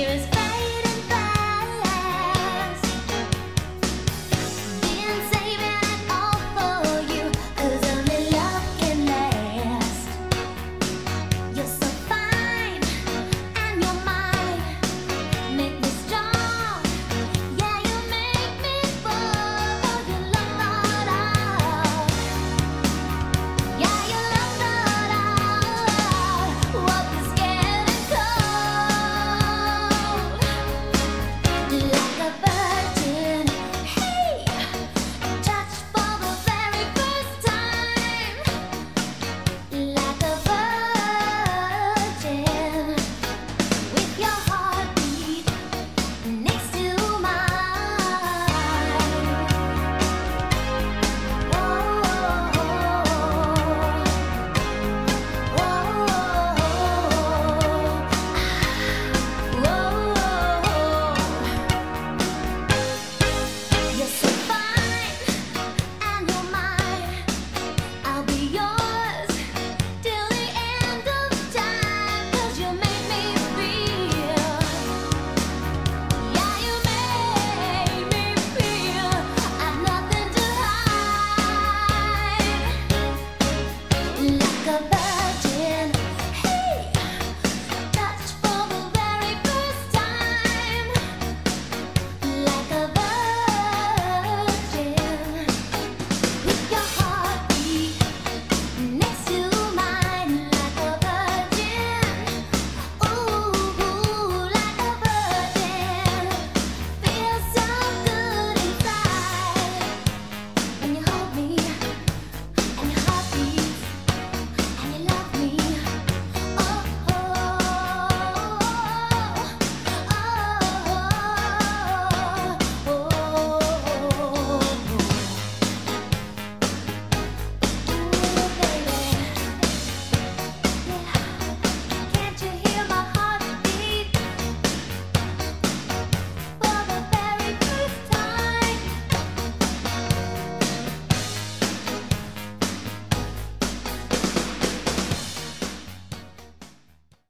she was.